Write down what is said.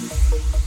you